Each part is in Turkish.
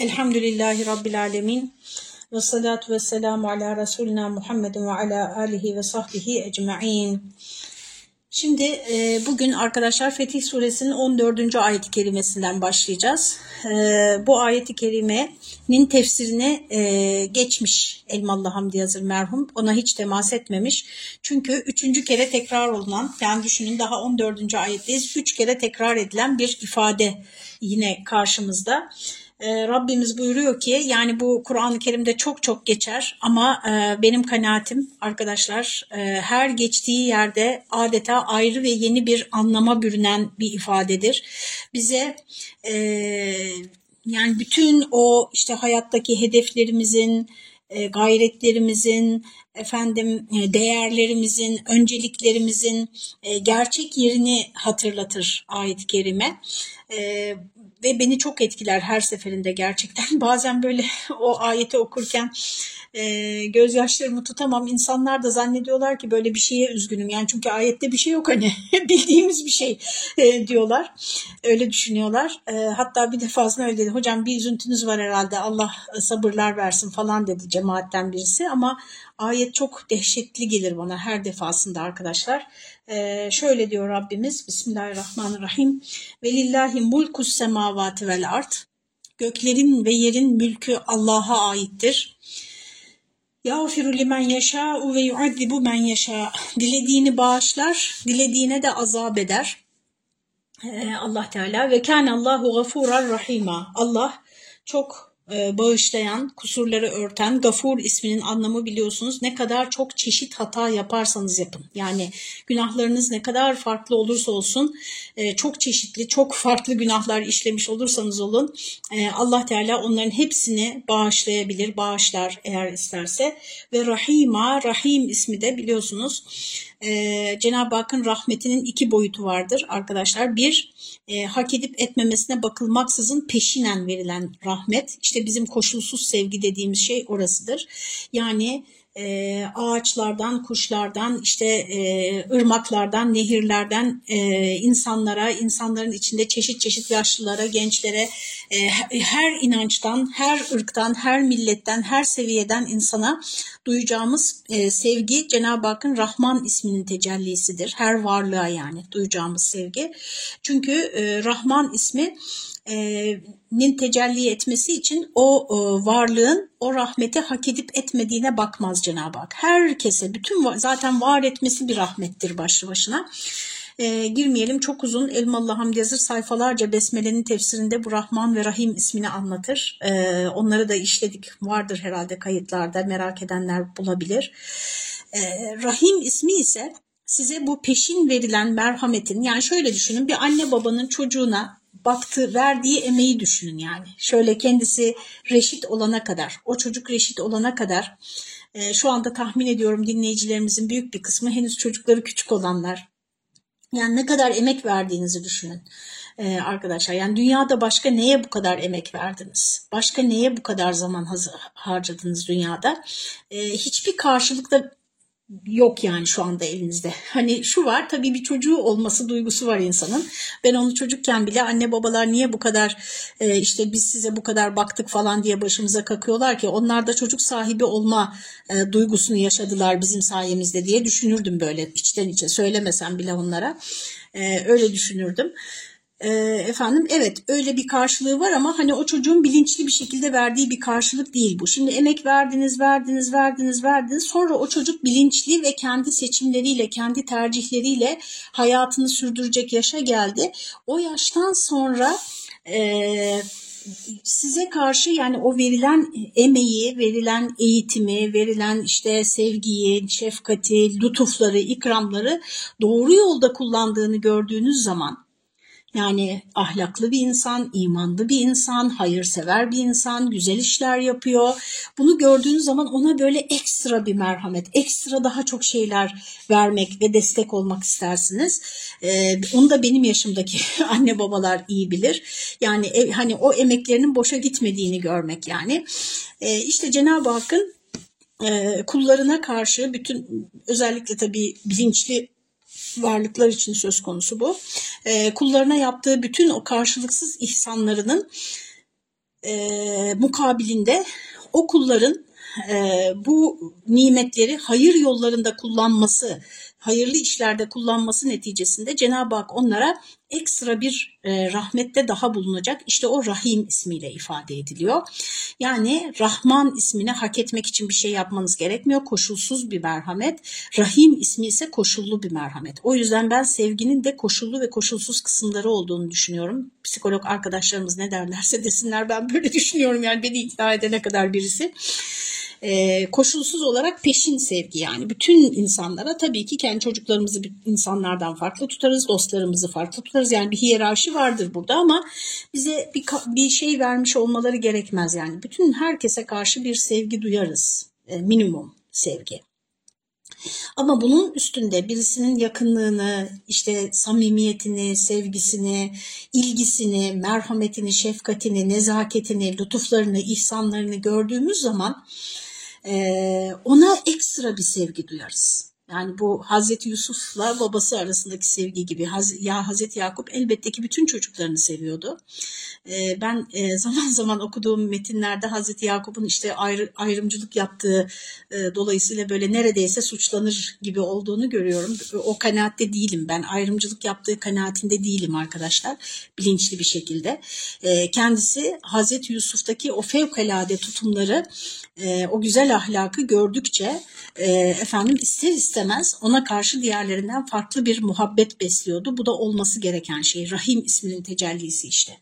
Elhamdülillahi Rabbil Alemin. Ve salatu ve selamu ala Resulina Muhammedin ve ala alihi ve sahbihi ecma'in. Şimdi e, bugün arkadaşlar Fetih Suresinin 14. ayet-i kerimesinden başlayacağız. E, bu ayet-i kerimenin tefsirine e, geçmiş Elmalı Hamdi Yazır merhum. Ona hiç temas etmemiş. Çünkü üçüncü kere tekrar olunan, yani düşünün daha 14. ayetteyiz. Üç kere tekrar edilen bir ifade yine karşımızda. E, Rabbimiz buyuruyor ki yani bu Kur'an-ı Kerim'de çok çok geçer ama e, benim kanaatim arkadaşlar e, her geçtiği yerde adeta ayrı ve yeni bir anlama bürünen bir ifadedir. Bize yani bütün o işte hayattaki hedeflerimizin, gayretlerimizin, efendim değerlerimizin, önceliklerimizin gerçek yerini hatırlatır ayet-i kerime. Ve beni çok etkiler her seferinde gerçekten. Bazen böyle o ayeti okurken e, gözyaşlarımı tutamam. İnsanlar da zannediyorlar ki böyle bir şeye üzgünüm. Yani çünkü ayette bir şey yok hani bildiğimiz bir şey e, diyorlar. Öyle düşünüyorlar. E, hatta bir defasında öyle dedi. Hocam bir üzüntünüz var herhalde Allah sabırlar versin falan dedi cemaatten birisi. Ama ayet çok dehşetli gelir bana her defasında arkadaşlar. Ee, şöyle diyor Rabbimiz Bismillahirrahmanirrahim. Velillahi mulkus semavati vel art. Göklerin ve yerin mülkü Allah'a aittir. Yağfiru limen yaşâ'u ve yu'addibu men yaşâ. Dilediğini bağışlar, dilediğine de azap eder. Ee, Allah Teala ve kâne Allahu gafurar rahima. Allah çok bağışlayan, kusurları örten, gafur isminin anlamı biliyorsunuz. Ne kadar çok çeşit hata yaparsanız yapın. Yani günahlarınız ne kadar farklı olursa olsun, e, çok çeşitli, çok farklı günahlar işlemiş olursanız olun, e, Allah Teala onların hepsini bağışlayabilir, bağışlar eğer isterse. Ve Rahima, Rahim ismi de biliyorsunuz e, Cenab-ı Hakk'ın rahmetinin iki boyutu vardır arkadaşlar. Bir, e, hak edip etmemesine bakılmaksızın peşinen verilen rahmet. İşte bizim koşulsuz sevgi dediğimiz şey orasıdır. Yani e, ağaçlardan, kuşlardan, işte e, ırmaklardan, nehirlerden e, insanlara, insanların içinde çeşit çeşit yaşlılara, gençlere, e, her inançtan, her ırktan, her milletten, her seviyeden insana duyacağımız e, sevgi Cenab-ı Hakk'ın Rahman isminin tecellisidir. Her varlığa yani duyacağımız sevgi. Çünkü e, Rahman ismi nin tecelli etmesi için o varlığın o rahmeti hak edip etmediğine bakmaz Cenab-ı Hak. Herkese bütün zaten var etmesi bir rahmettir başlı başına. E, girmeyelim çok uzun Elmalı Hamdi Yazır sayfalarca Besmele'nin tefsirinde bu Rahman ve Rahim ismini anlatır. E, onları da işledik vardır herhalde kayıtlarda merak edenler bulabilir. E, Rahim ismi ise size bu peşin verilen merhametin yani şöyle düşünün bir anne babanın çocuğuna baktı, verdiği emeği düşünün yani. Şöyle kendisi reşit olana kadar, o çocuk reşit olana kadar e, şu anda tahmin ediyorum dinleyicilerimizin büyük bir kısmı henüz çocukları küçük olanlar. Yani ne kadar emek verdiğinizi düşünün e, arkadaşlar. Yani dünyada başka neye bu kadar emek verdiniz? Başka neye bu kadar zaman harcadınız dünyada? E, hiçbir karşılıkta yok yani şu anda elinizde. Hani şu var tabii bir çocuğu olması duygusu var insanın. Ben onu çocukken bile anne babalar niye bu kadar e, işte biz size bu kadar baktık falan diye başımıza kakıyorlar ki onlar da çocuk sahibi olma e, duygusunu yaşadılar bizim sayemizde diye düşünürdüm böyle içten içe söylemesem bile onlara. E, öyle düşünürdüm e, efendim evet öyle bir karşılığı var ama hani o çocuğun bilinçli bir şekilde verdiği bir karşılık değil bu. Şimdi emek verdiniz, verdiniz, verdiniz, verdiniz. Sonra o çocuk bilinçli ve kendi seçimleriyle, kendi tercihleriyle hayatını sürdürecek yaşa geldi. O yaştan sonra e, size karşı yani o verilen emeği, verilen eğitimi, verilen işte sevgiyi, şefkati, lütufları, ikramları doğru yolda kullandığını gördüğünüz zaman yani ahlaklı bir insan, imanlı bir insan, hayırsever bir insan, güzel işler yapıyor. Bunu gördüğünüz zaman ona böyle ekstra bir merhamet, ekstra daha çok şeyler vermek ve destek olmak istersiniz. Ee, onu da benim yaşımdaki anne babalar iyi bilir. Yani ev, hani o emeklerinin boşa gitmediğini görmek yani. Ee, işte Cenab-ı Hakk'ın e, kullarına karşı bütün özellikle tabii bilinçli varlıklar için söz konusu bu. E, kullarına yaptığı bütün o karşılıksız ihsanlarının e, mukabilinde o kulların e, bu nimetleri hayır yollarında kullanması, hayırlı işlerde kullanması neticesinde Cenab-ı Hak onlara ekstra bir e, rahmette daha bulunacak. İşte o Rahim ismiyle ifade ediliyor. Yani Rahman ismini hak etmek için bir şey yapmanız gerekmiyor. Koşulsuz bir merhamet. Rahim ismi ise koşullu bir merhamet. O yüzden ben sevginin de koşullu ve koşulsuz kısımları olduğunu düşünüyorum. Psikolog arkadaşlarımız ne derlerse desinler ben böyle düşünüyorum. Yani beni ikna edene kadar birisi e, koşulsuz olarak peşin sevgi yani bütün insanlara tabii ki kendi çocuklarımızı insanlardan farklı tutarız, dostlarımızı farklı tutarız. Yani bir hiyerarşi vardır burada ama bize bir, bir şey vermiş olmaları gerekmez yani. Bütün herkese karşı bir sevgi duyarız. E, minimum sevgi. Ama bunun üstünde birisinin yakınlığını, işte samimiyetini, sevgisini, ilgisini, merhametini, şefkatini, nezaketini, lütuflarını, ihsanlarını gördüğümüz zaman e, ona ekstra bir sevgi duyarız. Yani bu Hazreti Yusuf'la babası arasındaki sevgi gibi. Ya Hazreti Yakup elbette ki bütün çocuklarını seviyordu. Ee, ben e, zaman zaman okuduğum metinlerde Hazreti Yakup'un işte ayrı, ayrımcılık yaptığı e, dolayısıyla böyle neredeyse suçlanır gibi olduğunu görüyorum. O kanaatte değilim ben. Ayrımcılık yaptığı kanaatinde değilim arkadaşlar. Bilinçli bir şekilde. Ee, kendisi Hazreti Yusuf'taki o fevkalade tutumları, e, o güzel ahlakı gördükçe efendim ister istemez ona karşı diğerlerinden farklı bir muhabbet besliyordu. Bu da olması gereken şey. Rahim isminin tecellisi işte.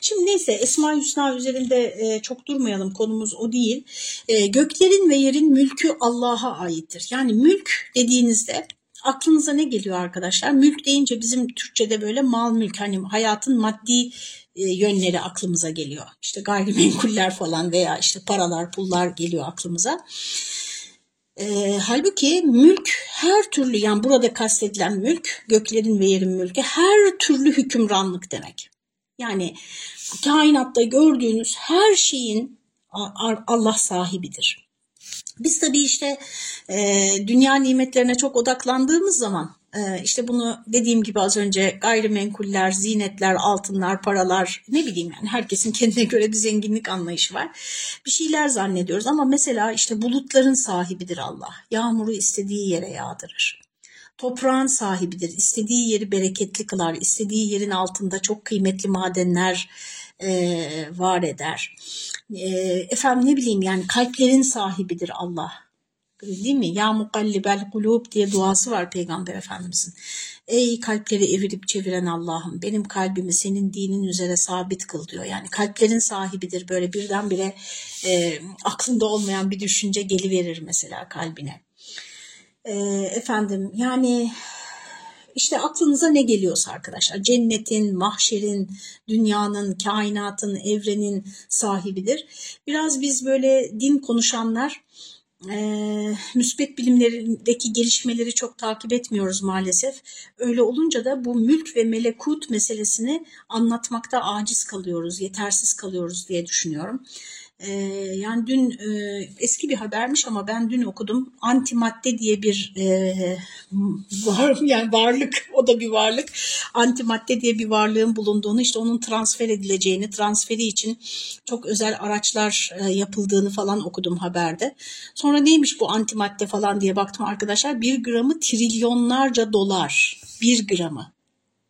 Şimdi neyse Esma Hüsna üzerinde e, çok durmayalım konumuz o değil. E, göklerin ve yerin mülkü Allah'a aittir. Yani mülk dediğinizde aklınıza ne geliyor arkadaşlar? Mülk deyince bizim Türkçe'de böyle mal mülk hani hayatın maddi e, yönleri aklımıza geliyor. İşte gayrimenkuller falan veya işte paralar pullar geliyor aklımıza. E, halbuki mülk her türlü yani burada kastedilen mülk göklerin ve yerin mülkü her türlü hükümranlık demek. Yani kainatta gördüğünüz her şeyin Allah sahibidir. Biz tabii işte e, dünya nimetlerine çok odaklandığımız zaman işte bunu dediğim gibi az önce gayrimenkuller, zinetler, altınlar, paralar ne bileyim yani herkesin kendine göre bir zenginlik anlayışı var. Bir şeyler zannediyoruz ama mesela işte bulutların sahibidir Allah. Yağmuru istediği yere yağdırır toprağın sahibidir. İstediği yeri bereketli kılar. İstediği yerin altında çok kıymetli madenler e, var eder. E, efendim ne bileyim yani kalplerin sahibidir Allah. Değil mi? Ya mukallibel kulub diye duası var Peygamber Efendimizin. Ey kalpleri evirip çeviren Allah'ım benim kalbimi senin dinin üzere sabit kıl diyor. Yani kalplerin sahibidir böyle birdenbire e, aklında olmayan bir düşünce geliverir mesela kalbine e, efendim yani işte aklınıza ne geliyorsa arkadaşlar cennetin, mahşerin, dünyanın, kainatın, evrenin sahibidir. Biraz biz böyle din konuşanlar e, müsbet bilimlerindeki gelişmeleri çok takip etmiyoruz maalesef. Öyle olunca da bu mülk ve melekut meselesini anlatmakta aciz kalıyoruz, yetersiz kalıyoruz diye düşünüyorum. E, yani dün e, eski bir habermiş ama ben dün okudum. Antimadde diye bir e, var yani varlık o da bir varlık. Antimadde diye bir varlığın bulunduğunu işte onun transfer edileceğini, transferi için çok özel araçlar e, yapıldığını falan okudum haberde. Sonra neymiş bu antimadde falan diye baktım arkadaşlar. Bir gramı trilyonlarca dolar. Bir gramı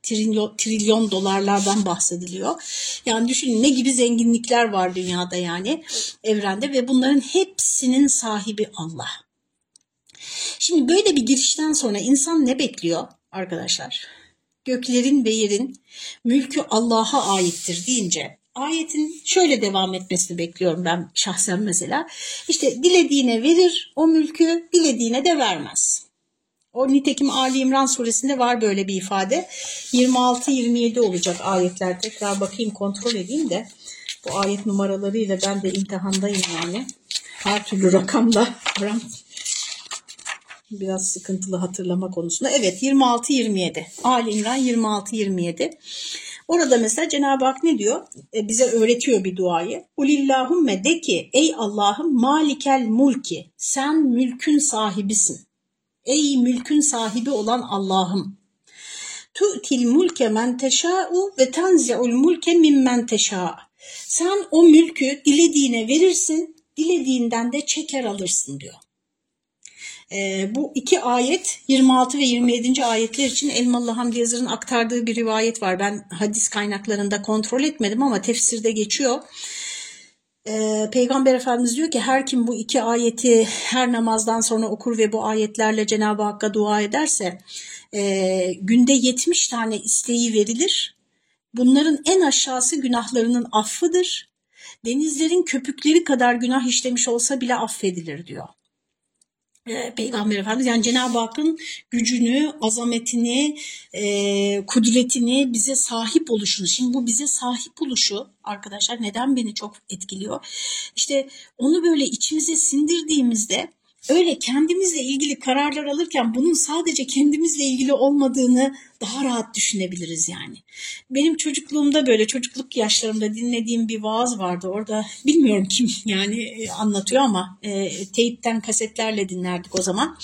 trilyon, trilyon dolarlardan bahsediliyor. Yani düşünün ne gibi zenginlikler var dünyada yani evrende ve bunların hepsinin sahibi Allah. Şimdi böyle bir girişten sonra insan ne bekliyor arkadaşlar? Göklerin ve yerin mülkü Allah'a aittir deyince ayetin şöyle devam etmesini bekliyorum ben şahsen mesela. İşte dilediğine verir o mülkü, dilediğine de vermez. O nitekim Ali İmran suresinde var böyle bir ifade. 26-27 olacak ayetler. Tekrar bakayım kontrol edeyim de bu ayet numaralarıyla ben de imtihandayım yani. Her türlü rakamda aram biraz sıkıntılı hatırlama konusunda. Evet 26-27. Ali İmran 26-27. Orada mesela Cenab-ı Hak ne diyor? E, bize öğretiyor bir duayı. Ulillahumme de ki ey Allah'ım malikel mulki sen mülkün sahibisin. Ey mülkün sahibi olan Allah'ım. Tu'til mulke men teşâ'u ve tenzi'ul mulke mimmen teşâ. Sen o mülkü dilediğine verirsin, dilediğinden de çeker alırsın diyor. E, bu iki ayet 26 ve 27. ayetler için Elmalı Hamdi Yazır'ın aktardığı bir rivayet var. Ben hadis kaynaklarında kontrol etmedim ama tefsirde geçiyor. E, Peygamber Efendimiz diyor ki her kim bu iki ayeti her namazdan sonra okur ve bu ayetlerle Cenab-ı Hakk'a dua ederse e, günde 70 tane isteği verilir. Bunların en aşağısı günahlarının affıdır. Denizlerin köpükleri kadar günah işlemiş olsa bile affedilir diyor. Ee, Peygamber Efendimiz yani Cenab-ı Hakk'ın gücünü, azametini, e, kudretini bize sahip oluşunu. Şimdi bu bize sahip oluşu arkadaşlar neden beni çok etkiliyor? İşte onu böyle içimize sindirdiğimizde öyle kendimizle ilgili kararlar alırken bunun sadece kendimizle ilgili olmadığını daha rahat düşünebiliriz yani. Benim çocukluğumda böyle çocukluk yaşlarımda dinlediğim bir vaaz vardı. Orada bilmiyorum kim yani e, anlatıyor ama e, teyipten kasetlerle dinlerdik o zaman.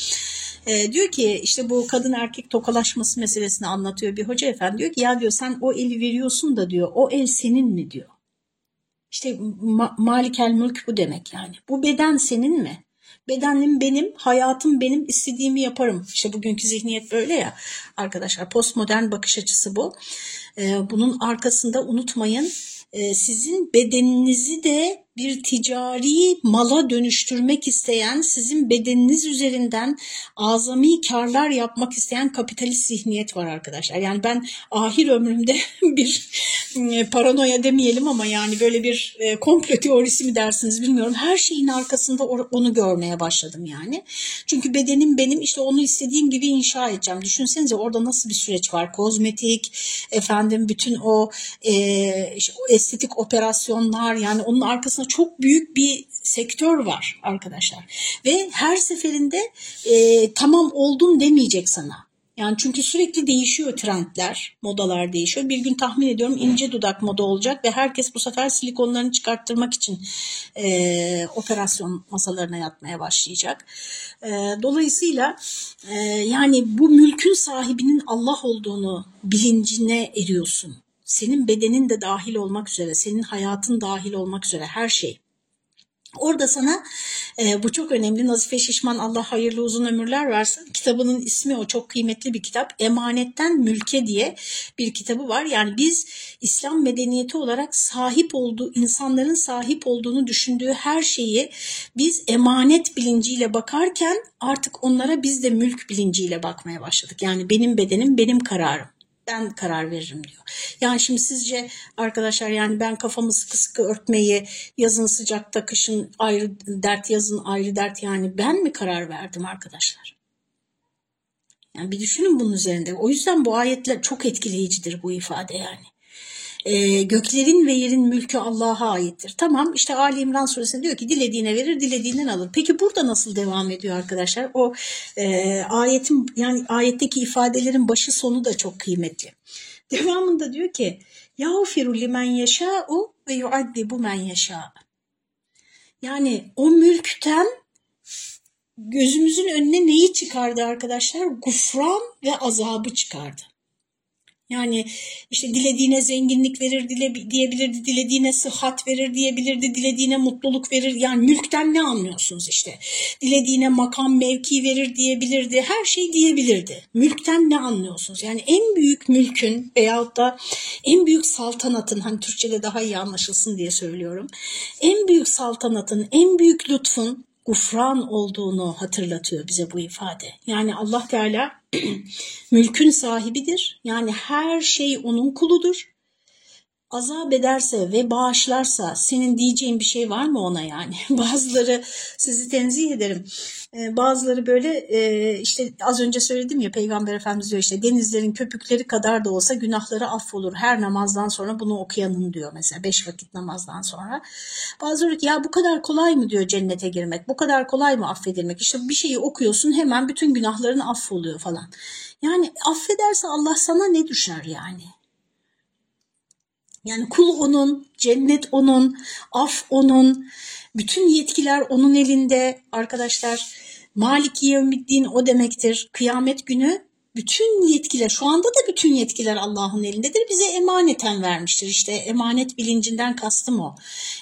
E, diyor ki işte bu kadın erkek tokalaşması meselesini anlatıyor bir hoca efendi. Diyor ki ya diyor sen o eli veriyorsun da diyor o el senin mi diyor. İşte ma malikel mülk bu demek yani. Bu beden senin mi? Bedenim benim, hayatım benim, istediğimi yaparım. İşte bugünkü zihniyet böyle ya arkadaşlar. Postmodern bakış açısı bu. Ee, bunun arkasında unutmayın e, sizin bedeninizi de bir ticari mala dönüştürmek isteyen, sizin bedeniniz üzerinden azami karlar yapmak isteyen kapitalist zihniyet var arkadaşlar. Yani ben ahir ömrümde bir e, paranoya demeyelim ama yani böyle bir e, komplo teorisi mi dersiniz bilmiyorum. Her şeyin arkasında onu görmeye başladım yani. Çünkü bedenim benim işte onu istediğim gibi inşa edeceğim. Düşünsenize orada nasıl bir süreç var. Kozmetik, efendim bütün o, e, o estetik operasyonlar yani onun arkasında aslında çok büyük bir sektör var arkadaşlar. Ve her seferinde e, tamam oldum demeyecek sana. Yani çünkü sürekli değişiyor trendler, modalar değişiyor. Bir gün tahmin ediyorum ince dudak moda olacak ve herkes bu sefer silikonlarını çıkarttırmak için e, operasyon masalarına yatmaya başlayacak. E, dolayısıyla e, yani bu mülkün sahibinin Allah olduğunu bilincine eriyorsun senin bedenin de dahil olmak üzere, senin hayatın dahil olmak üzere her şey. Orada sana e, bu çok önemli Nazife Şişman Allah hayırlı uzun ömürler versin. Kitabının ismi o çok kıymetli bir kitap. Emanetten Mülke diye bir kitabı var. Yani biz İslam medeniyeti olarak sahip olduğu insanların sahip olduğunu düşündüğü her şeyi biz emanet bilinciyle bakarken artık onlara biz de mülk bilinciyle bakmaya başladık. Yani benim bedenim benim kararım ben karar veririm diyor. Yani şimdi sizce arkadaşlar yani ben kafamı sıkı sıkı örtmeyi yazın sıcakta kışın ayrı dert yazın ayrı dert yani ben mi karar verdim arkadaşlar? Yani bir düşünün bunun üzerinde. O yüzden bu ayetler çok etkileyicidir bu ifade yani e, göklerin ve yerin mülkü Allah'a aittir. Tamam işte Ali İmran suresinde diyor ki dilediğine verir dilediğinden alır. Peki burada nasıl devam ediyor arkadaşlar? O e, ayetin yani ayetteki ifadelerin başı sonu da çok kıymetli. Devamında diyor ki yağfiru limen yeşâ'u ve yuaddibu men yeşâ. Yani o mülkten gözümüzün önüne neyi çıkardı arkadaşlar? Gufran ve azabı çıkardı. Yani işte dilediğine zenginlik verir dile, diyebilirdi, dilediğine sıhhat verir diyebilirdi, dilediğine mutluluk verir. Yani mülkten ne anlıyorsunuz işte? Dilediğine makam mevki verir diyebilirdi, her şey diyebilirdi. Mülkten ne anlıyorsunuz? Yani en büyük mülkün veyahut da en büyük saltanatın, hani Türkçe'de daha iyi anlaşılsın diye söylüyorum. En büyük saltanatın, en büyük lütfun gufran olduğunu hatırlatıyor bize bu ifade. Yani Allah Teala mülkün sahibidir. Yani her şey onun kuludur azap ederse ve bağışlarsa senin diyeceğin bir şey var mı ona yani? Bazıları sizi tenzih ederim. Ee, bazıları böyle e, işte az önce söyledim ya Peygamber Efendimiz diyor işte denizlerin köpükleri kadar da olsa günahları affolur. Her namazdan sonra bunu okuyanın diyor mesela beş vakit namazdan sonra. Bazıları ki ya bu kadar kolay mı diyor cennete girmek? Bu kadar kolay mı affedilmek? İşte bir şeyi okuyorsun hemen bütün günahların affoluyor falan. Yani affederse Allah sana ne düşer yani? Yani kul onun, cennet onun, af onun, bütün yetkiler onun elinde arkadaşlar. Maliki yevmiddin o demektir. Kıyamet günü bütün yetkiler şu anda da bütün yetkiler Allah'ın elindedir. Bize emaneten vermiştir. İşte emanet bilincinden kastım o.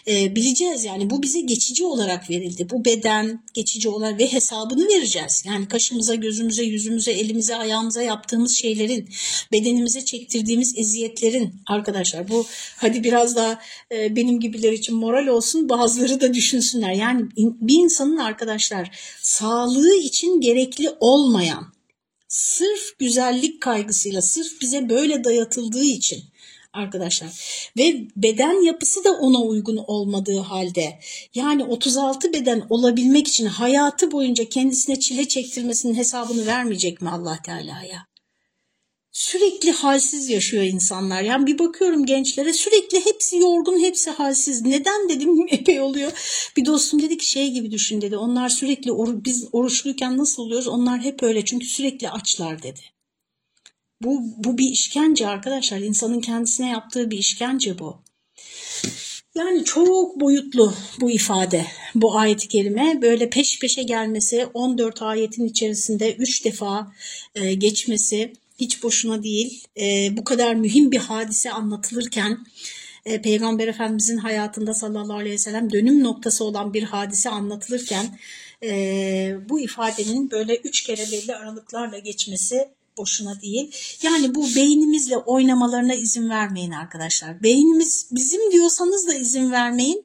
E, bileceğiz yani bu bize geçici olarak verildi. Bu beden geçici olarak ve hesabını vereceğiz. Yani kaşımıza, gözümüze, yüzümüze, elimize, ayağımıza yaptığımız şeylerin, bedenimize çektirdiğimiz eziyetlerin arkadaşlar bu hadi biraz daha e, benim gibiler için moral olsun bazıları da düşünsünler. Yani bir insanın arkadaşlar sağlığı için gerekli olmayan sırf güzellik kaygısıyla, sırf bize böyle dayatıldığı için arkadaşlar ve beden yapısı da ona uygun olmadığı halde yani 36 beden olabilmek için hayatı boyunca kendisine çile çektirmesinin hesabını vermeyecek mi Allah Teala'ya? Sürekli halsiz yaşıyor insanlar. Yani bir bakıyorum gençlere sürekli hepsi yorgun, hepsi halsiz. Neden dedim epey oluyor. Bir dostum dedi ki şey gibi düşün dedi. Onlar sürekli or biz oruçluyken nasıl oluyoruz? Onlar hep öyle çünkü sürekli açlar dedi. Bu, bu bir işkence arkadaşlar. İnsanın kendisine yaptığı bir işkence bu. Yani çok boyutlu bu ifade, bu ayet-i kerime. Böyle peş peşe gelmesi, 14 ayetin içerisinde 3 defa e, geçmesi, hiç boşuna değil. E, bu kadar mühim bir hadise anlatılırken e, Peygamber Efendimizin hayatında sallallahu aleyhi ve sellem dönüm noktası olan bir hadise anlatılırken e, bu ifadenin böyle üç kere belli aralıklarla geçmesi boşuna değil. Yani bu beynimizle oynamalarına izin vermeyin arkadaşlar. Beynimiz bizim diyorsanız da izin vermeyin.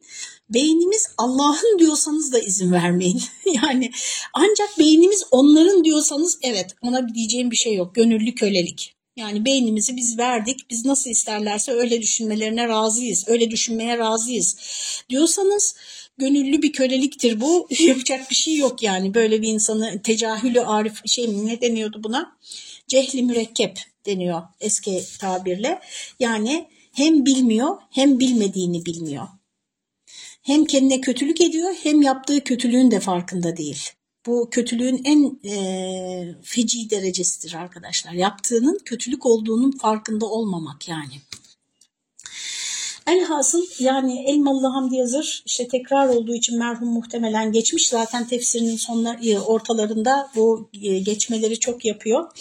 Beynimiz Allah'ın diyorsanız da izin vermeyin. yani ancak beynimiz onların diyorsanız evet ona diyeceğim bir şey yok. Gönüllü kölelik. Yani beynimizi biz verdik. Biz nasıl isterlerse öyle düşünmelerine razıyız. Öyle düşünmeye razıyız. Diyorsanız gönüllü bir köleliktir bu. Yapacak bir şey yok yani. Böyle bir insanı tecahülü arif şey mi ne deniyordu buna? Cehli mürekkep deniyor eski tabirle. Yani hem bilmiyor hem bilmediğini bilmiyor hem kendine kötülük ediyor hem yaptığı kötülüğün de farkında değil. Bu kötülüğün en e, feci derecesidir arkadaşlar. Yaptığının kötülük olduğunun farkında olmamak yani. Elhasıl yani Elmalı Hamdi Yazır işte tekrar olduğu için merhum muhtemelen geçmiş. Zaten tefsirinin sonlar, e, ortalarında bu e, geçmeleri çok yapıyor.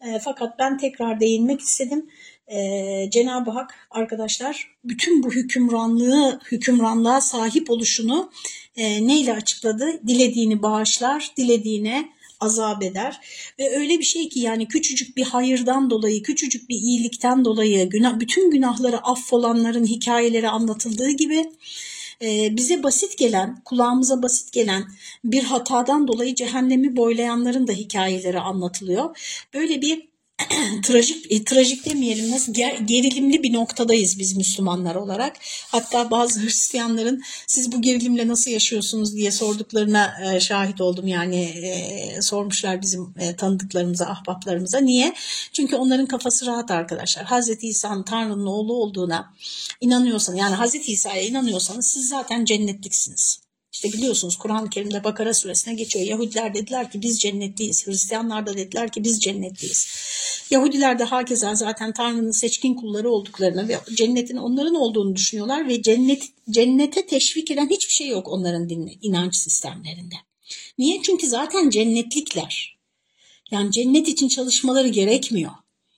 E, fakat ben tekrar değinmek istedim e, Cenab-ı Hak arkadaşlar bütün bu hükümranlığı, hükümranlığa sahip oluşunu e, neyle açıkladı? Dilediğini bağışlar, dilediğine azap eder ve öyle bir şey ki yani küçücük bir hayırdan dolayı, küçücük bir iyilikten dolayı günah, bütün günahları affolanların hikayeleri anlatıldığı gibi e, bize basit gelen, kulağımıza basit gelen bir hatadan dolayı cehennemi boylayanların da hikayeleri anlatılıyor. Böyle bir trajik e, trajik demeyelim nasıl ger, gerilimli bir noktadayız biz Müslümanlar olarak. Hatta bazı Hristiyanların siz bu gerilimle nasıl yaşıyorsunuz diye sorduklarına e, şahit oldum. Yani e, sormuşlar bizim e, tanıdıklarımıza, ahbaplarımıza. Niye? Çünkü onların kafası rahat arkadaşlar. Hazreti İsa'nın Tanrı'nın oğlu olduğuna inanıyorsanız yani Hazreti İsa'ya inanıyorsanız siz zaten cennetliksiniz. İşte biliyorsunuz Kur'an-ı Kerim'de Bakara suresine geçiyor. Yahudiler dediler ki biz cennetliyiz. Hristiyanlar da dediler ki biz cennetliyiz. Yahudiler de hakeza zaten Tanrı'nın seçkin kulları olduklarını ve cennetin onların olduğunu düşünüyorlar ve cennet, cennete teşvik eden hiçbir şey yok onların din, inanç sistemlerinde. Niye? Çünkü zaten cennetlikler. Yani cennet için çalışmaları gerekmiyor.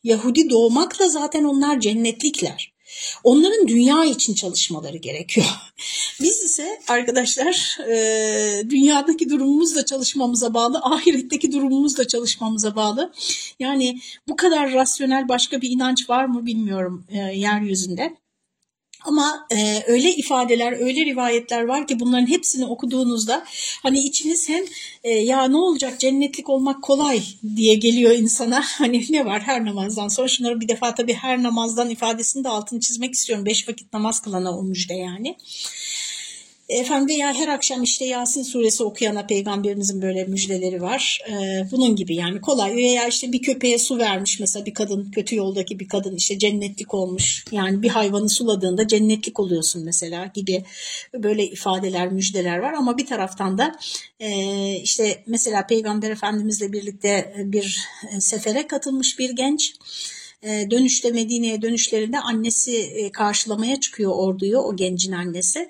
Yahudi doğmakla zaten onlar cennetlikler. Onların dünya için çalışmaları gerekiyor. Biz ise arkadaşlar e, dünyadaki durumumuz da çalışmamıza bağlı, ahiretteki durumumuz da çalışmamıza bağlı. Yani bu kadar rasyonel başka bir inanç var mı bilmiyorum e, yeryüzünde. Ama e, öyle ifadeler, öyle rivayetler var ki bunların hepsini okuduğunuzda hani içiniz hem e, ya ne olacak cennetlik olmak kolay diye geliyor insana. Hani ne var her namazdan sonra şunları bir defa tabii her namazdan ifadesini de altını çizmek istiyorum. Beş vakit namaz kılana o müjde yani. Efendim veya her akşam işte Yasin suresi okuyana peygamberimizin böyle müjdeleri var. Ee, bunun gibi yani kolay veya işte bir köpeğe su vermiş mesela bir kadın kötü yoldaki bir kadın işte cennetlik olmuş. Yani bir hayvanı suladığında cennetlik oluyorsun mesela gibi böyle ifadeler müjdeler var ama bir taraftan da e, işte mesela peygamber efendimizle birlikte bir sefere katılmış bir genç e, dönüşte Medine'ye dönüşlerinde annesi e, karşılamaya çıkıyor orduyu o gencin annesi.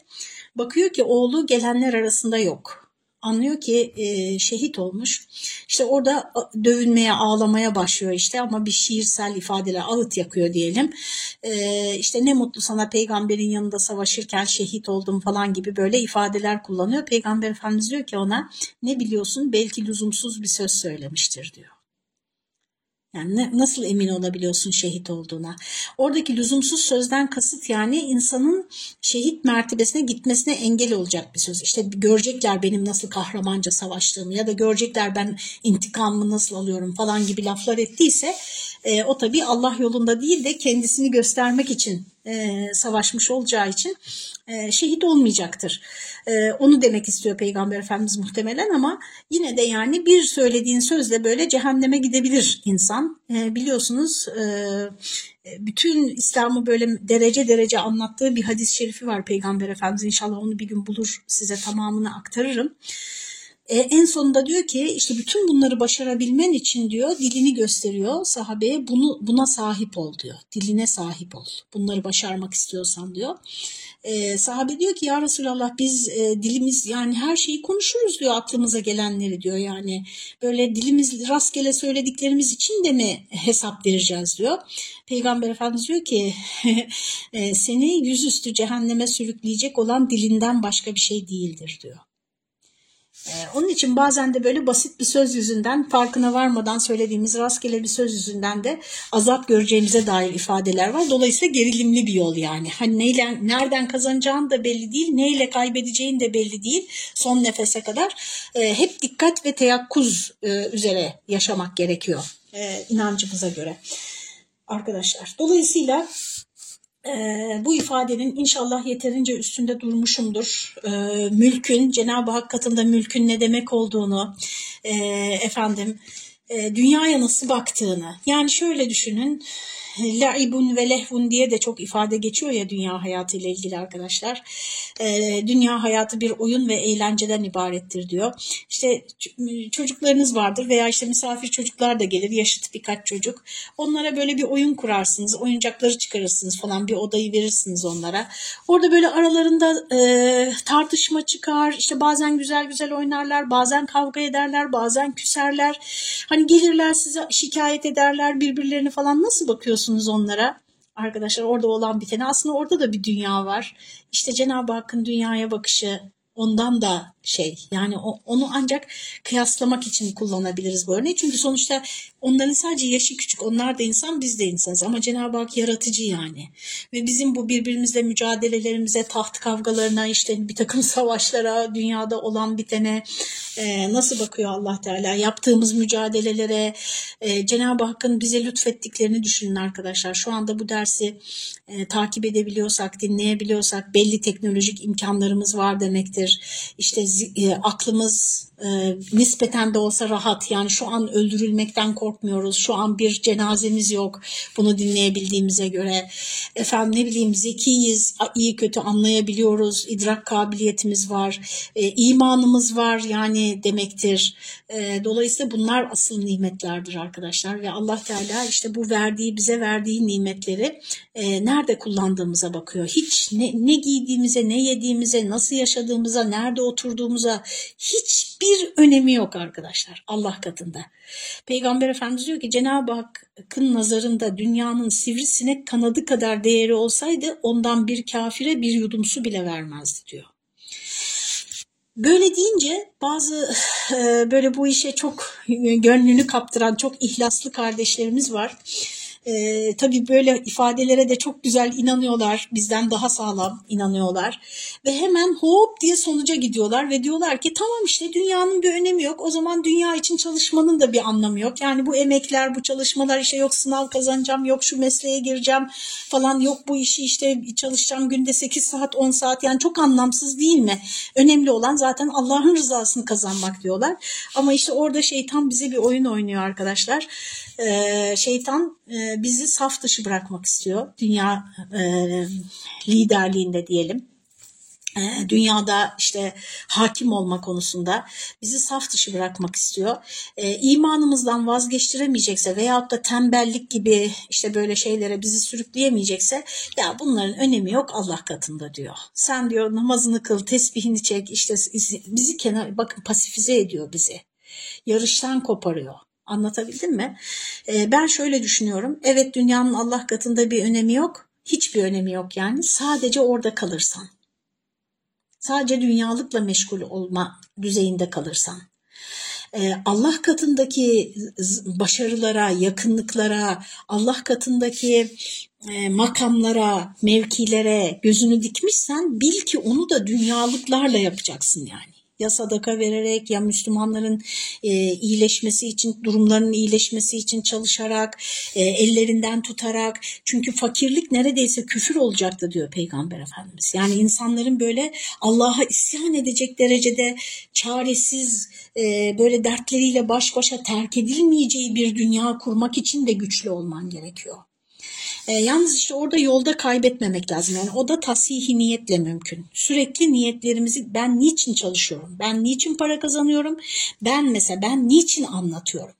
Bakıyor ki oğlu gelenler arasında yok. anlıyor ki e, şehit olmuş. İşte orada dövünmeye, ağlamaya başlıyor işte ama bir şiirsel ifadeler ağıt yakıyor diyelim. E, işte ne mutlu sana peygamberin yanında savaşırken şehit oldum falan gibi böyle ifadeler kullanıyor. Peygamber Efendimiz diyor ki ona ne biliyorsun belki lüzumsuz bir söz söylemiştir diyor. Yani nasıl emin olabiliyorsun şehit olduğuna? Oradaki lüzumsuz sözden kasıt yani insanın şehit mertebesine gitmesine engel olacak bir söz. İşte görecekler benim nasıl kahramanca savaştığımı ya da görecekler ben intikamımı nasıl alıyorum falan gibi laflar ettiyse e, o tabii Allah yolunda değil de kendisini göstermek için e, savaşmış olacağı için e, şehit olmayacaktır. E, onu demek istiyor Peygamber Efendimiz muhtemelen ama yine de yani bir söylediğin sözle böyle cehenneme gidebilir insan. Biliyorsunuz bütün İslam'ı böyle derece derece anlattığı bir hadis-i şerifi var Peygamber Efendimiz. İnşallah onu bir gün bulur size tamamını aktarırım. E, en sonunda diyor ki işte bütün bunları başarabilmen için diyor dilini gösteriyor sahabeye bunu buna sahip ol diyor. Diline sahip ol. Bunları başarmak istiyorsan diyor. E, sahabe diyor ki ya Resulallah biz e, dilimiz yani her şeyi konuşuruz diyor aklımıza gelenleri diyor yani böyle dilimiz rastgele söylediklerimiz için de mi hesap vereceğiz diyor. Peygamber Efendimiz diyor ki e, seni yüzüstü cehenneme sürükleyecek olan dilinden başka bir şey değildir diyor. Ee, onun için bazen de böyle basit bir söz yüzünden farkına varmadan söylediğimiz rastgele bir söz yüzünden de azap göreceğimize dair ifadeler var. Dolayısıyla gerilimli bir yol yani. Hani neyle, nereden kazanacağın da belli değil, neyle kaybedeceğin de belli değil son nefese kadar. E, hep dikkat ve teyakkuz e, üzere yaşamak gerekiyor e, inancımıza göre arkadaşlar. Dolayısıyla e, bu ifadenin inşallah yeterince üstünde durmuşumdur. E, mülkün, Cenab-ı Hak katında mülkün ne demek olduğunu, e, efendim e, dünyaya nasıl baktığını. Yani şöyle düşünün, laibun ve lehvun diye de çok ifade geçiyor ya dünya hayatı ile ilgili arkadaşlar. E, dünya hayatı bir oyun ve eğlenceden ibarettir diyor. İşte çocuklarınız vardır veya işte misafir çocuklar da gelir yaşıt birkaç çocuk. Onlara böyle bir oyun kurarsınız, oyuncakları çıkarırsınız falan bir odayı verirsiniz onlara. Orada böyle aralarında e, tartışma çıkar. İşte bazen güzel güzel oynarlar, bazen kavga ederler, bazen küserler. Hani gelirler size şikayet ederler birbirlerini falan nasıl bakıyorsunuz? Bakıyorsunuz onlara arkadaşlar orada olan biteni aslında orada da bir dünya var. İşte Cenab-ı Hakk'ın dünyaya bakışı ondan da şey yani onu ancak kıyaslamak için kullanabiliriz bu örneği. Çünkü sonuçta onların sadece yaşı küçük onlar da insan biz de insanız ama Cenab-ı Hak yaratıcı yani. Ve bizim bu birbirimizle mücadelelerimize, taht kavgalarına işte bir takım savaşlara, dünyada olan bitene e, nasıl bakıyor allah Teala yaptığımız mücadelelere e, Cenab-ı Hakk'ın bize lütfettiklerini düşünün arkadaşlar. Şu anda bu dersi e, takip edebiliyorsak, dinleyebiliyorsak belli teknolojik imkanlarımız var demektir. İşte e, aklımız e, nispeten de olsa rahat. Yani şu an öldürülmekten korkmuyoruz. Şu an bir cenazemiz yok. Bunu dinleyebildiğimize göre. Efendim ne bileyim zekiyiz. iyi kötü anlayabiliyoruz. idrak kabiliyetimiz var. E, imanımız var yani demektir. E, dolayısıyla bunlar asıl nimetlerdir arkadaşlar. Ve Allah Teala işte bu verdiği bize verdiği nimetleri e, nerede kullandığımıza bakıyor. Hiç ne, ne giydiğimize, ne yediğimize, nasıl yaşadığımıza, nerede oturduğumuza hiçbir bir önemi yok arkadaşlar Allah katında. Peygamber Efendimiz diyor ki Cenab-ı Hakk'ın nazarında dünyanın sivrisinek kanadı kadar değeri olsaydı ondan bir kafire bir yudum su bile vermezdi diyor. Böyle deyince bazı e, böyle bu işe çok gönlünü kaptıran çok ihlaslı kardeşlerimiz var e, tabii böyle ifadelere de çok güzel inanıyorlar. Bizden daha sağlam inanıyorlar. Ve hemen hop diye sonuca gidiyorlar ve diyorlar ki tamam işte dünyanın bir önemi yok. O zaman dünya için çalışmanın da bir anlamı yok. Yani bu emekler, bu çalışmalar işte yok sınav kazanacağım, yok şu mesleğe gireceğim falan, yok bu işi işte çalışacağım günde 8 saat, 10 saat. Yani çok anlamsız değil mi? Önemli olan zaten Allah'ın rızasını kazanmak diyorlar. Ama işte orada şeytan bize bir oyun oynuyor arkadaşlar. Ee, şeytan e, bizi saf dışı bırakmak istiyor. Dünya e, liderliğinde diyelim. e, dünyada işte hakim olma konusunda bizi saf dışı bırakmak istiyor. E, imanımızdan vazgeçtiremeyecekse veyahut da tembellik gibi işte böyle şeylere bizi sürükleyemeyecekse ya bunların önemi yok Allah katında diyor. Sen diyor namazını kıl, tesbihini çek işte bizi kenar bakın pasifize ediyor bizi. Yarıştan koparıyor. Anlatabildim mi? E, ben şöyle düşünüyorum. Evet dünyanın Allah katında bir önemi yok. Hiçbir önemi yok yani. Sadece orada kalırsan sadece dünyalıkla meşgul olma düzeyinde kalırsan, e, Allah katındaki başarılara, yakınlıklara, Allah katındaki e, makamlara, mevkilere gözünü dikmişsen bil ki onu da dünyalıklarla yapacaksın yani ya sadaka vererek ya Müslümanların e, iyileşmesi için durumlarının iyileşmesi için çalışarak e, ellerinden tutarak çünkü fakirlik neredeyse küfür olacaktı diyor Peygamber Efendimiz. Yani insanların böyle Allah'a isyan edecek derecede çaresiz e, böyle dertleriyle baş başa terk edilmeyeceği bir dünya kurmak için de güçlü olman gerekiyor. E, yalnız işte orada yolda kaybetmemek lazım. Yani o da tasihi niyetle mümkün. Sürekli niyetlerimizi ben niçin çalışıyorum? Ben niçin para kazanıyorum? Ben mesela ben niçin anlatıyorum?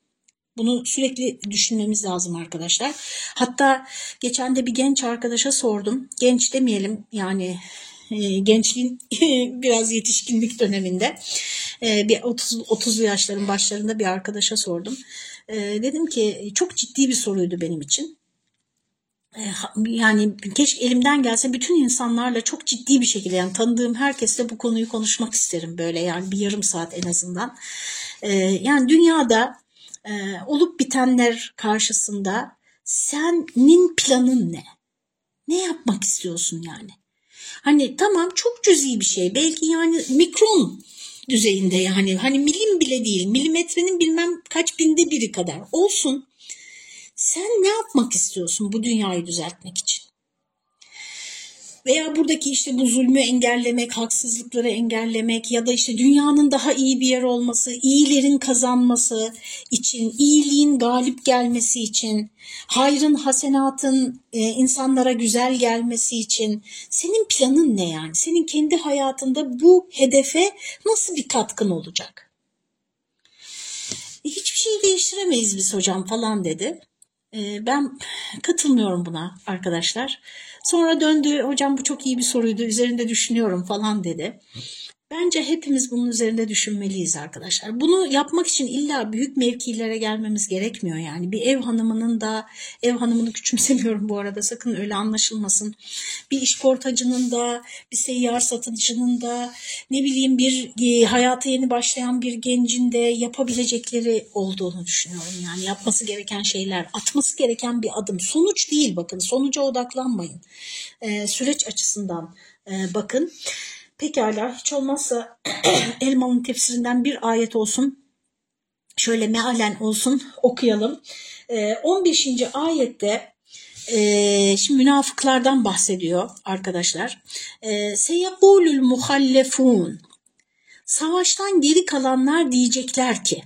Bunu sürekli düşünmemiz lazım arkadaşlar. Hatta geçen de bir genç arkadaşa sordum. Genç demeyelim yani e, gençliğin biraz yetişkinlik döneminde e, bir 30 30 yaşların başlarında bir arkadaşa sordum. E, dedim ki çok ciddi bir soruydu benim için. E, yani keşke elimden gelse bütün insanlarla çok ciddi bir şekilde yani tanıdığım herkesle bu konuyu konuşmak isterim böyle yani bir yarım saat en azından. Ee, yani dünyada e, olup bitenler karşısında senin planın ne? Ne yapmak istiyorsun yani? Hani tamam çok cüzi bir şey belki yani mikron düzeyinde yani hani milim bile değil milimetrenin bilmem kaç binde biri kadar olsun sen ne yapmak istiyorsun bu dünyayı düzeltmek için? Veya buradaki işte bu zulmü engellemek, haksızlıkları engellemek ya da işte dünyanın daha iyi bir yer olması, iyilerin kazanması için, iyiliğin galip gelmesi için, hayrın, hasenatın e, insanlara güzel gelmesi için senin planın ne yani? Senin kendi hayatında bu hedefe nasıl bir katkın olacak? E, hiçbir şey değiştiremeyiz biz hocam falan dedi. Ee, ben katılmıyorum buna arkadaşlar. Sonra döndü hocam bu çok iyi bir soruydu üzerinde düşünüyorum falan dedi. Bence hepimiz bunun üzerinde düşünmeliyiz arkadaşlar. Bunu yapmak için illa büyük mevkilere gelmemiz gerekmiyor yani. Bir ev hanımının da, ev hanımını küçümsemiyorum bu arada sakın öyle anlaşılmasın. Bir iş portacının da, bir seyyar satıcının da, ne bileyim bir e, hayata yeni başlayan bir gencin de yapabilecekleri olduğunu düşünüyorum. Yani yapması gereken şeyler, atması gereken bir adım. Sonuç değil bakın, sonuca odaklanmayın. Ee, süreç açısından e, bakın. Pekala hiç olmazsa Elmalı'nın tefsirinden bir ayet olsun. Şöyle mealen olsun okuyalım. 15. Ee, ayette e, şimdi münafıklardan bahsediyor arkadaşlar. E, Seyekulül muhallefun Savaştan geri kalanlar diyecekler ki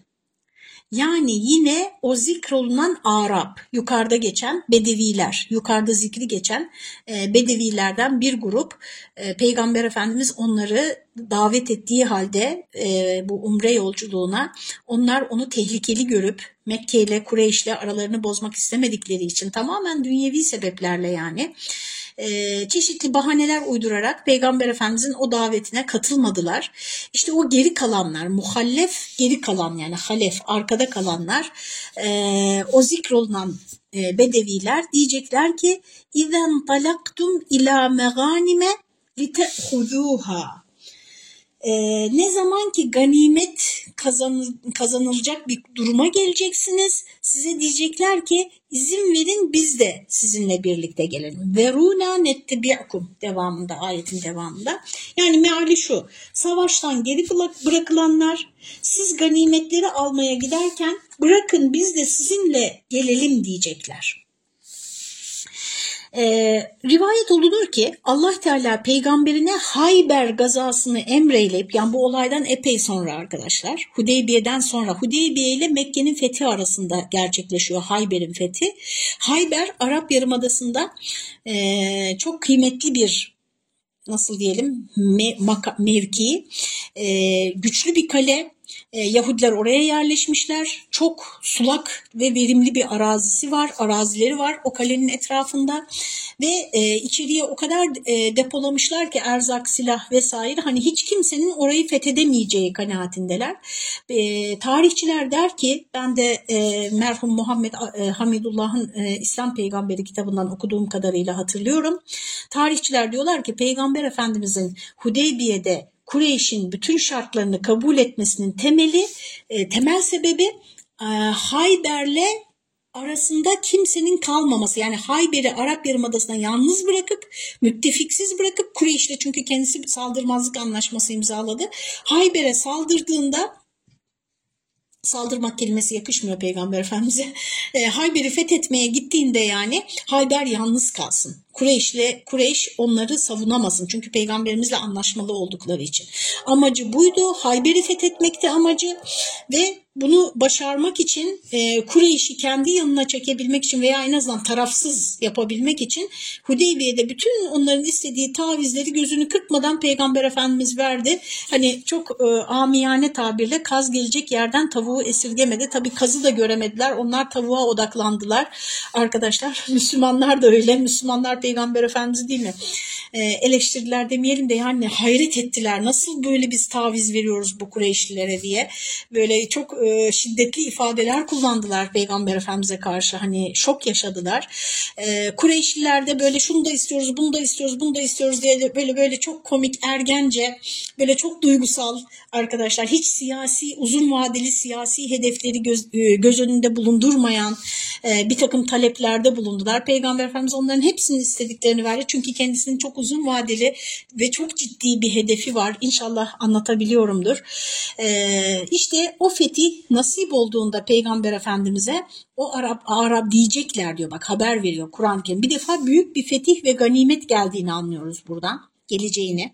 yani yine o zikrolunan Arap, yukarıda geçen Bedeviler, yukarıda zikri geçen e, Bedevilerden bir grup e, Peygamber Efendimiz onları davet ettiği halde e, bu umre yolculuğuna onlar onu tehlikeli görüp Mekke ile Kureyş ile aralarını bozmak istemedikleri için tamamen dünyevi sebeplerle yani e, çeşitli bahaneler uydurarak Peygamber Efendimizin o davetine katılmadılar. İşte o geri kalanlar, muhallef geri kalan yani halef arkada kalanlar e, o zikrolunan e, bedeviler diyecekler ki İzen talaktum ila meganime litehuduha e, ne zaman ki ganimet kazanır, kazanılacak bir duruma geleceksiniz size diyecekler ki izin verin biz de sizinle birlikte gelelim. Veruna nettebi'kum devamında ayetin devamında. Yani meali şu savaştan geri bırakılanlar siz ganimetleri almaya giderken bırakın biz de sizinle gelelim diyecekler. E, rivayet olunur ki Allah Teala peygamberine Hayber gazasını emreyleyip yani bu olaydan epey sonra arkadaşlar Hudeybiye'den sonra Hudeybiye ile Mekke'nin fethi arasında gerçekleşiyor Hayber'in fethi. Hayber Arap Yarımadası'nda e, çok kıymetli bir nasıl diyelim me, mevki e, güçlü bir kale e, Yahudiler oraya yerleşmişler. Çok sulak ve verimli bir arazisi var, arazileri var o kalenin etrafında ve e, içeriye o kadar e, depolamışlar ki erzak, silah vesaire hani hiç kimsenin orayı fethedemeyeceği kanaatindeler. E, tarihçiler der ki ben de e, merhum Muhammed e, Hamidullah'ın e, İslam Peygamberi kitabından okuduğum kadarıyla hatırlıyorum. Tarihçiler diyorlar ki Peygamber Efendimizin Hudeybiye'de Kureyş'in bütün şartlarını kabul etmesinin temeli, e, temel sebebi e, Hayber'le arasında kimsenin kalmaması. Yani Hayber'i Arap Yarımadası'na yalnız bırakıp, müttefiksiz bırakıp Kureyş'le çünkü kendisi saldırmazlık anlaşması imzaladı. Hayber'e saldırdığında saldırmak kelimesi yakışmıyor Peygamber Efendimiz'e. E, Hayber'i fethetmeye gittiğinde yani Hayber yalnız kalsın. Kureyş'le Kureyş onları savunamasın. Çünkü peygamberimizle anlaşmalı oldukları için. Amacı buydu. Hayber'i fethetmekti amacı ve bunu başarmak için e, Kureyş'i kendi yanına çekebilmek için veya en azından tarafsız yapabilmek için Hudeybiye'de bütün onların istediği tavizleri gözünü kırpmadan Peygamber Efendimiz verdi. Hani çok e, amiyane tabirle kaz gelecek yerden tavuğu esirgemedi. Tabii kazı da göremediler. Onlar tavuğa odaklandılar. Arkadaşlar Müslümanlar da öyle. Müslümanlar Peygamber Efendimiz değil mi? E, eleştirdiler demeyelim de yani hayret ettiler. Nasıl böyle biz taviz veriyoruz bu Kureyşlilere diye. Böyle çok e, şiddetli ifadeler kullandılar Peygamber Efendimiz'e karşı. Hani şok yaşadılar. E, Kureyşliler de böyle şunu da istiyoruz, bunu da istiyoruz, bunu da istiyoruz diye böyle böyle çok komik, ergence, böyle çok duygusal arkadaşlar. Hiç siyasi, uzun vadeli siyasi hedefleri göz, e, göz önünde bulundurmayan e, bir takım taleplerde bulundular. Peygamber Efendimiz onların hepsini istediklerini verdi. Çünkü kendisinin çok uzun vadeli ve çok ciddi bir hedefi var. İnşallah anlatabiliyorumdur. Ee, işte o fetih nasip olduğunda Peygamber Efendimiz'e o Arap Arap diyecekler diyor. Bak haber veriyor Kur'an-ı Kerim. Bir defa büyük bir fetih ve ganimet geldiğini anlıyoruz buradan. Geleceğini.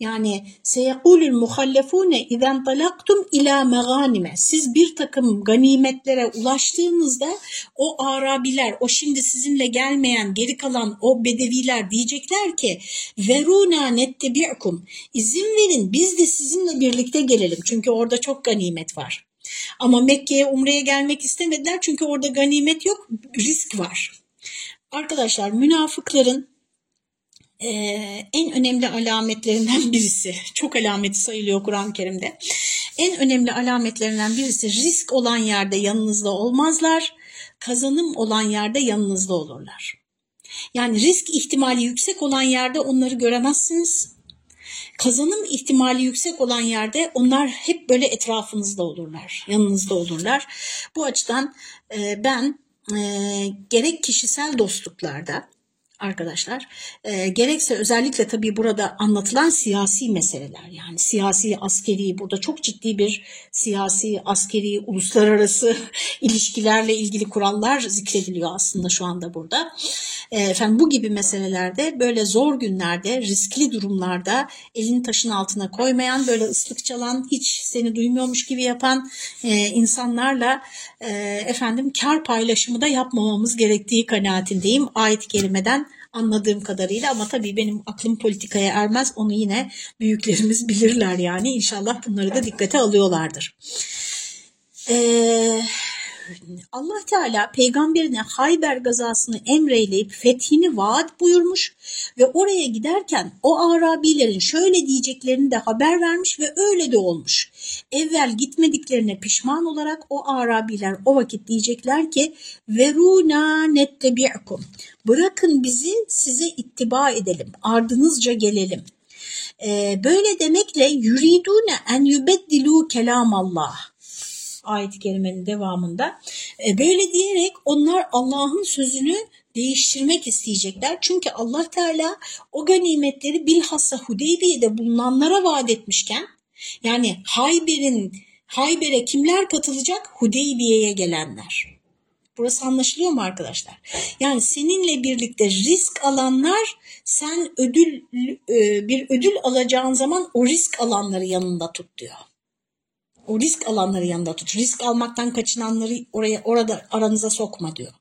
Yani seyekulul muhallefune izen talaktum ila meganime. Siz bir takım ganimetlere ulaştığınızda o Arabiler, o şimdi sizinle gelmeyen geri kalan o bedeviler diyecekler ki veruna nettebi'kum. İzin verin biz de sizinle birlikte gelelim. Çünkü orada çok ganimet var. Ama Mekke'ye umreye gelmek istemediler çünkü orada ganimet yok, risk var. Arkadaşlar münafıkların ee, en önemli alametlerinden birisi, çok alameti sayılıyor Kur'an-ı Kerim'de. En önemli alametlerinden birisi risk olan yerde yanınızda olmazlar, kazanım olan yerde yanınızda olurlar. Yani risk ihtimali yüksek olan yerde onları göremezsiniz. Kazanım ihtimali yüksek olan yerde onlar hep böyle etrafınızda olurlar, yanınızda olurlar. Bu açıdan e, ben e, gerek kişisel dostluklarda, arkadaşlar. E, gerekse özellikle tabii burada anlatılan siyasi meseleler yani siyasi askeri burada çok ciddi bir siyasi askeri uluslararası ilişkilerle ilgili kurallar zikrediliyor aslında şu anda burada. E, efendim bu gibi meselelerde böyle zor günlerde riskli durumlarda elini taşın altına koymayan böyle ıslık çalan hiç seni duymuyormuş gibi yapan e, insanlarla e, efendim kar paylaşımı da yapmamamız gerektiği kanaatindeyim. Ayet-i kerimeden anladığım kadarıyla ama tabii benim aklım politikaya ermez. Onu yine büyüklerimiz bilirler yani. İnşallah bunları da dikkate alıyorlardır. Eee Allah Teala peygamberine Hayber gazasını emreyleyip fethini vaat buyurmuş ve oraya giderken o Arabilerin şöyle diyeceklerini de haber vermiş ve öyle de olmuş. Evvel gitmediklerine pişman olarak o Arabiler o vakit diyecekler ki veruna nettebi'kum bırakın bizi size ittiba edelim ardınızca gelelim. Ee, böyle demekle yuridune en yubeddilu kelam Allah ayet-i kerimenin devamında. E, böyle diyerek onlar Allah'ın sözünü değiştirmek isteyecekler. Çünkü Allah Teala o ganimetleri bilhassa Hudeybiye'de bulunanlara vaat etmişken yani Hayber'in Hayber'e kimler katılacak? Hudeybiye'ye gelenler. Burası anlaşılıyor mu arkadaşlar? Yani seninle birlikte risk alanlar sen ödül e, bir ödül alacağın zaman o risk alanları yanında tut diyor o risk alanları yanında tut. Risk almaktan kaçınanları oraya orada aranıza sokma diyor.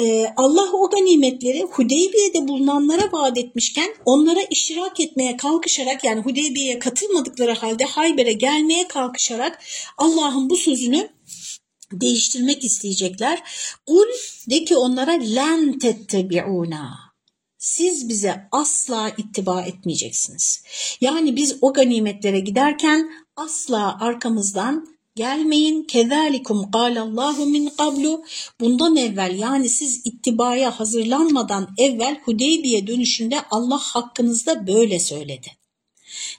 Ee, Allah o ganimetleri Hudeybiye'de bulunanlara vaat etmişken onlara iştirak etmeye kalkışarak yani Hudeybiye'ye katılmadıkları halde Hayber'e gelmeye kalkışarak Allah'ın bu sözünü değiştirmek isteyecekler. Kul de ki onlara len tettebi'una. Siz bize asla ittiba etmeyeceksiniz. Yani biz o ganimetlere giderken asla arkamızdan gelmeyin. Kezalikum Allahu min qablu. Bundan evvel yani siz ittibaya hazırlanmadan evvel Hudeybiye dönüşünde Allah hakkınızda böyle söyledi.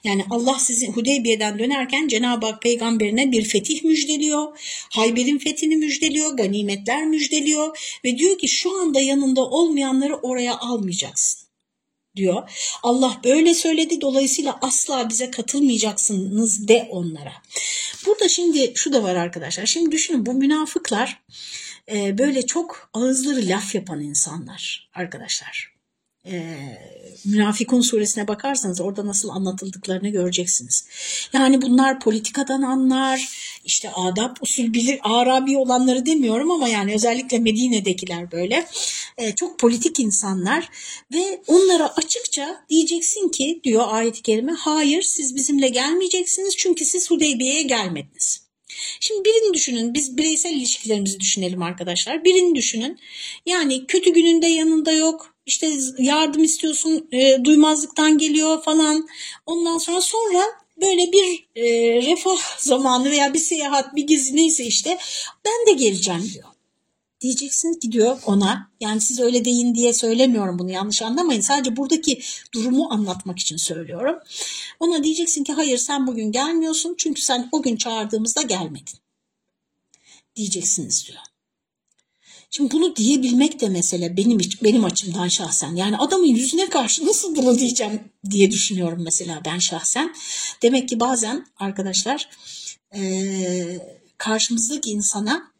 Yani Allah sizin Hudeybiye'den dönerken Cenab-ı Hak peygamberine bir fetih müjdeliyor. Hayber'in fethini müjdeliyor, ganimetler müjdeliyor ve diyor ki şu anda yanında olmayanları oraya almayacaksın diyor. Allah böyle söyledi dolayısıyla asla bize katılmayacaksınız de onlara. Burada şimdi şu da var arkadaşlar. Şimdi düşünün bu münafıklar e, böyle çok ağızları laf yapan insanlar arkadaşlar e, Münafikun suresine bakarsanız orada nasıl anlatıldıklarını göreceksiniz. Yani bunlar politikadan anlar, işte adab usul bilir, Arabi olanları demiyorum ama yani özellikle Medine'dekiler böyle e, çok politik insanlar ve onlara açıkça diyeceksin ki diyor ayet-i kerime hayır siz bizimle gelmeyeceksiniz çünkü siz Hudeybiye'ye gelmediniz. Şimdi birini düşünün biz bireysel ilişkilerimizi düşünelim arkadaşlar. Birini düşünün yani kötü gününde yanında yok işte yardım istiyorsun e, duymazlıktan geliyor falan. Ondan sonra sonra böyle bir e, refah zamanı veya bir seyahat bir gezi neyse işte ben de geleceğim diyor. Diyeceksiniz ki diyor ona yani siz öyle deyin diye söylemiyorum bunu yanlış anlamayın. Sadece buradaki durumu anlatmak için söylüyorum. Ona diyeceksin ki hayır sen bugün gelmiyorsun çünkü sen o gün çağırdığımızda gelmedin. Diyeceksiniz diyor. Şimdi bunu diyebilmek de mesele benim benim açımdan şahsen. Yani adamın yüzüne karşı nasıl bunu diyeceğim diye düşünüyorum mesela ben şahsen. Demek ki bazen arkadaşlar e, karşımızdaki insana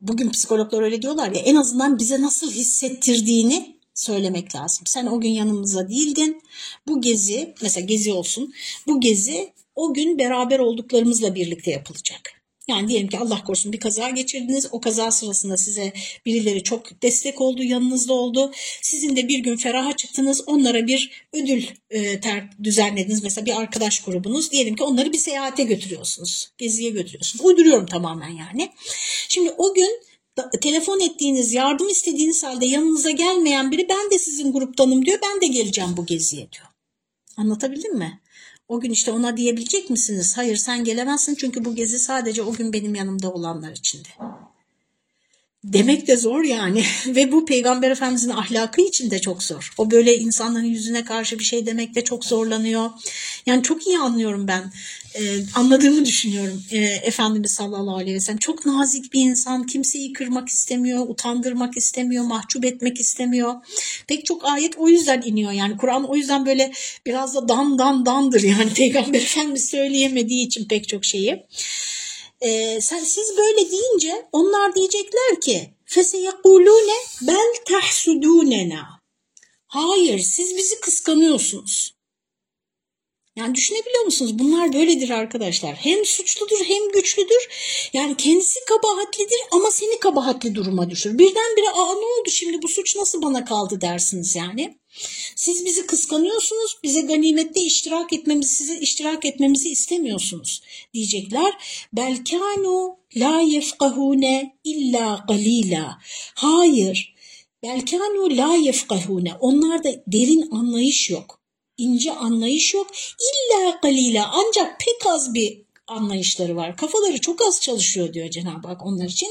bugün psikologlar öyle diyorlar ya en azından bize nasıl hissettirdiğini söylemek lazım. Sen o gün yanımıza değildin. Bu gezi mesela gezi olsun. Bu gezi o gün beraber olduklarımızla birlikte yapılacak. Yani diyelim ki Allah korusun bir kaza geçirdiniz. O kaza sırasında size birileri çok destek oldu, yanınızda oldu. Sizin de bir gün feraha çıktınız. Onlara bir ödül e, ter, düzenlediniz. Mesela bir arkadaş grubunuz. Diyelim ki onları bir seyahate götürüyorsunuz. Geziye götürüyorsunuz. Uyduruyorum tamamen yani. Şimdi o gün telefon ettiğiniz, yardım istediğiniz halde yanınıza gelmeyen biri ben de sizin gruptanım diyor. Ben de geleceğim bu geziye diyor. Anlatabildim mi? O gün işte ona diyebilecek misiniz? Hayır sen gelemezsin çünkü bu gezi sadece o gün benim yanımda olanlar içindi. Demek de zor yani ve bu peygamber efendimizin ahlakı için de çok zor. O böyle insanların yüzüne karşı bir şey demekte çok zorlanıyor. Yani çok iyi anlıyorum ben e, anladığımı düşünüyorum e, Efendimiz sallallahu aleyhi ve sellem. Çok nazik bir insan, kimseyi kırmak istemiyor, utandırmak istemiyor, mahcup etmek istemiyor. Pek çok ayet o yüzden iniyor yani Kur'an o yüzden böyle biraz da dan dan dandır yani Peygamber Efendimiz söyleyemediği için pek çok şeyi. E, sen, siz böyle deyince onlar diyecekler ki feseyekulune bel tahsudunena. Hayır siz bizi kıskanıyorsunuz. Yani düşünebiliyor musunuz? Bunlar böyledir arkadaşlar. Hem suçludur hem güçlüdür. Yani kendisi kabahatlidir ama seni kabahatli duruma düşür. Birdenbire aa ne oldu şimdi bu suç nasıl bana kaldı dersiniz yani. Siz bizi kıskanıyorsunuz, bize ganimette iştirak etmemizi, size iştirak etmemizi istemiyorsunuz diyecekler. Belkanu la yefkahune illa galila. Hayır, belkanu la yefkahune. Onlarda derin anlayış yok ince anlayış yok. İlla galila ancak pek az bir anlayışları var. Kafaları çok az çalışıyor diyor Cenab-ı Hak onlar için.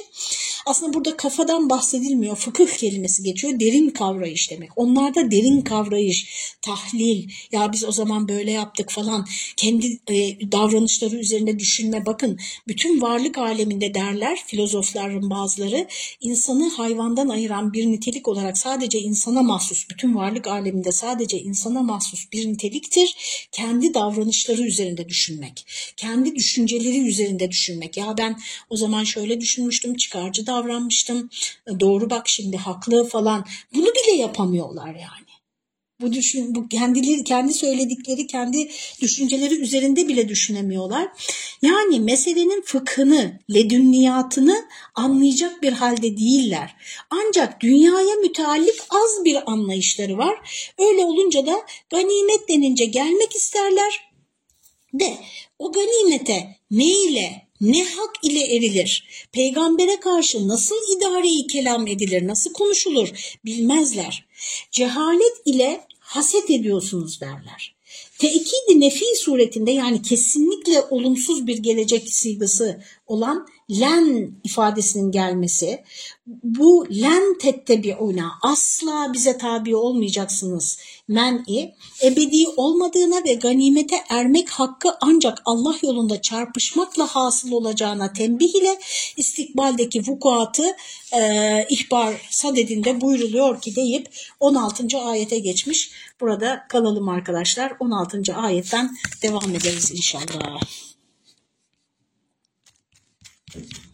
Aslında burada kafadan bahsedilmiyor. Fıkıh kelimesi geçiyor. Derin kavrayış demek. Onlarda derin kavrayış, tahlil, ya biz o zaman böyle yaptık falan. Kendi e, davranışları üzerinde düşünme. Bakın bütün varlık aleminde derler filozofların bazıları insanı hayvandan ayıran bir nitelik olarak sadece insana mahsus, bütün varlık aleminde sadece insana mahsus bir niteliktir. Kendi davranışları üzerinde düşünmek. Kendi düşünceleri üzerinde düşünmek. Ya ben o zaman şöyle düşünmüştüm, çıkarcı davranmıştım. Doğru bak şimdi haklı falan. Bunu bile yapamıyorlar yani. Bu düşün bu kendileri kendi söyledikleri kendi düşünceleri üzerinde bile düşünemiyorlar. Yani meselenin fıkhını, ledünniyatını anlayacak bir halde değiller. Ancak dünyaya müteallik az bir anlayışları var. Öyle olunca da ganimet denince gelmek isterler de o ganimete ne ile ne hak ile erilir? Peygambere karşı nasıl idareyi kelam edilir, nasıl konuşulur bilmezler. Cehalet ile haset ediyorsunuz derler. Tekidi nefi suretinde yani kesinlikle olumsuz bir gelecek sigası olan len ifadesinin gelmesi bu len tettebiuna asla bize tabi olmayacaksınız men'i ebedi olmadığına ve ganimete ermek hakkı ancak Allah yolunda çarpışmakla hasıl olacağına tembih ile istikbaldeki vukuatı e, ihbar sadedinde buyruluyor ki deyip 16. ayete geçmiş. Burada kalalım arkadaşlar. 16. ayetten devam ederiz inşallah. Thank you.